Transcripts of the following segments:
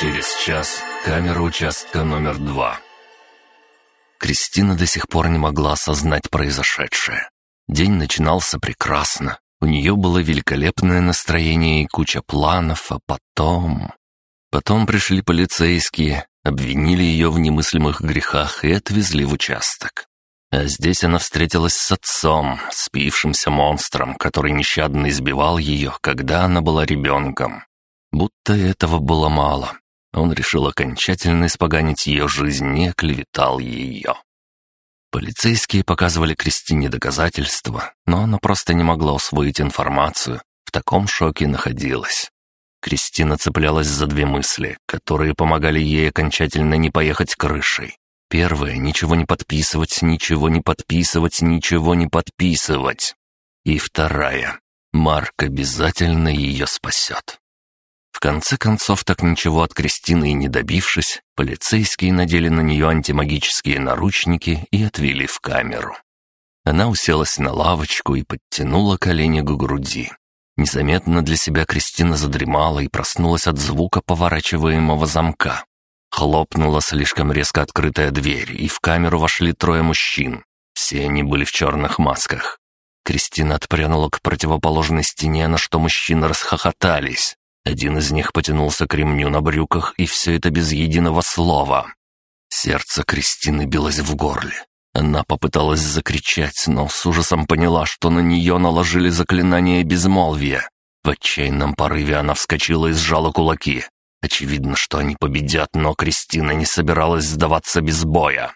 Через час камера участка номер два. Кристина до сих пор не могла осознать произошедшее. День начинался прекрасно. У нее было великолепное настроение и куча планов, а потом... Потом пришли полицейские, обвинили ее в немыслимых грехах и отвезли в участок. А здесь она встретилась с отцом, спившимся монстром, который нещадно избивал ее, когда она была ребенком. Будто этого было мало. Он решил окончательно испоганить ее жизнь и оклеветал ее. Полицейские показывали Кристине доказательства, но она просто не могла усвоить информацию, в таком шоке находилась. Кристина цеплялась за две мысли, которые помогали ей окончательно не поехать крышей. Первое — ничего не подписывать, ничего не подписывать, ничего не подписывать. И вторая — Марк обязательно ее спасет. В конце концов, так ничего от Кристины и не добившись, полицейские надели на нее антимагические наручники и отвели в камеру. Она уселась на лавочку и подтянула колени к груди. Незаметно для себя Кристина задремала и проснулась от звука поворачиваемого замка. Хлопнула слишком резко открытая дверь, и в камеру вошли трое мужчин. Все они были в черных масках. Кристина отпрянула к противоположной стене, на что мужчины расхохотались. Один из них потянулся к ремню на брюках, и все это без единого слова. Сердце Кристины билось в горле. Она попыталась закричать, но с ужасом поняла, что на нее наложили заклинание безмолвия. В отчаянном порыве она вскочила и сжала кулаки. Очевидно, что они победят, но Кристина не собиралась сдаваться без боя.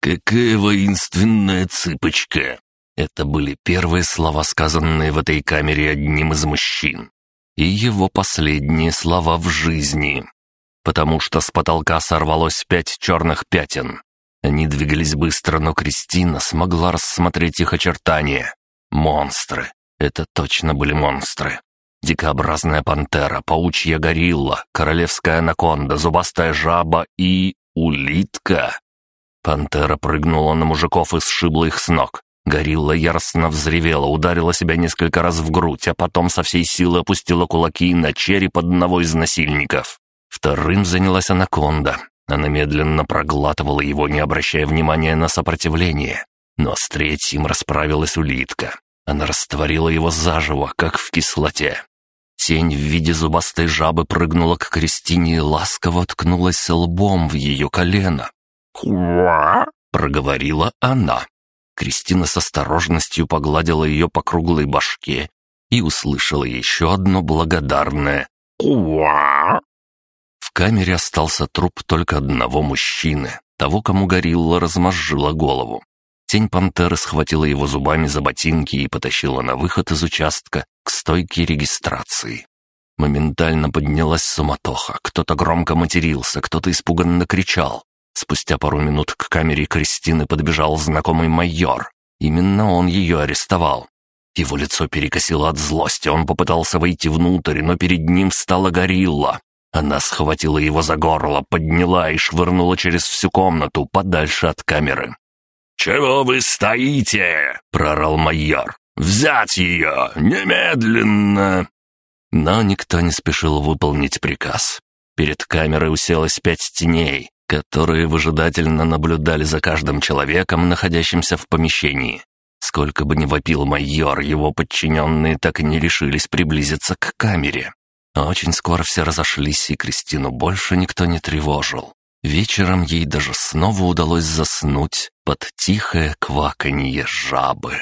«Какая воинственная цыпочка!» Это были первые слова, сказанные в этой камере одним из мужчин. И его последние слова в жизни. Потому что с потолка сорвалось пять черных пятен. Они двигались быстро, но Кристина смогла рассмотреть их очертания. Монстры. Это точно были монстры. Дикообразная пантера, паучья горилла, королевская анаконда, зубастая жаба и... улитка. Пантера прыгнула на мужиков и сшибла их с ног. Горилла яростно взревела, ударила себя несколько раз в грудь, а потом со всей силы опустила кулаки на череп одного из насильников. Вторым занялась анаконда. Она медленно проглатывала его, не обращая внимания на сопротивление. Но с третьим расправилась улитка. Она растворила его заживо, как в кислоте. Тень в виде зубастой жабы прыгнула к Кристине и ласково ткнулась лбом в ее колено. «Куа!» — проговорила она. Кристина с осторожностью погладила ее по круглой башке и услышала еще одно благодарное «Куа!». В камере остался труп только одного мужчины, того, кому горилла размозжила голову. Тень пантеры схватила его зубами за ботинки и потащила на выход из участка к стойке регистрации. Моментально поднялась суматоха, кто-то громко матерился, кто-то испуганно кричал. Спустя пару минут к камере Кристины подбежал знакомый майор. Именно он ее арестовал. Его лицо перекосило от злости, он попытался войти внутрь, но перед ним стала горилла. Она схватила его за горло, подняла и швырнула через всю комнату, подальше от камеры. «Чего вы стоите?» — прорал майор. «Взять ее! Немедленно!» Но никто не спешил выполнить приказ. Перед камерой уселось пять теней, которые выжидательно наблюдали за каждым человеком, находящимся в помещении. Сколько бы ни вопил майор, его подчиненные так и не решились приблизиться к камере. Очень скоро все разошлись, и Кристину больше никто не тревожил. Вечером ей даже снова удалось заснуть под тихое кваканье жабы.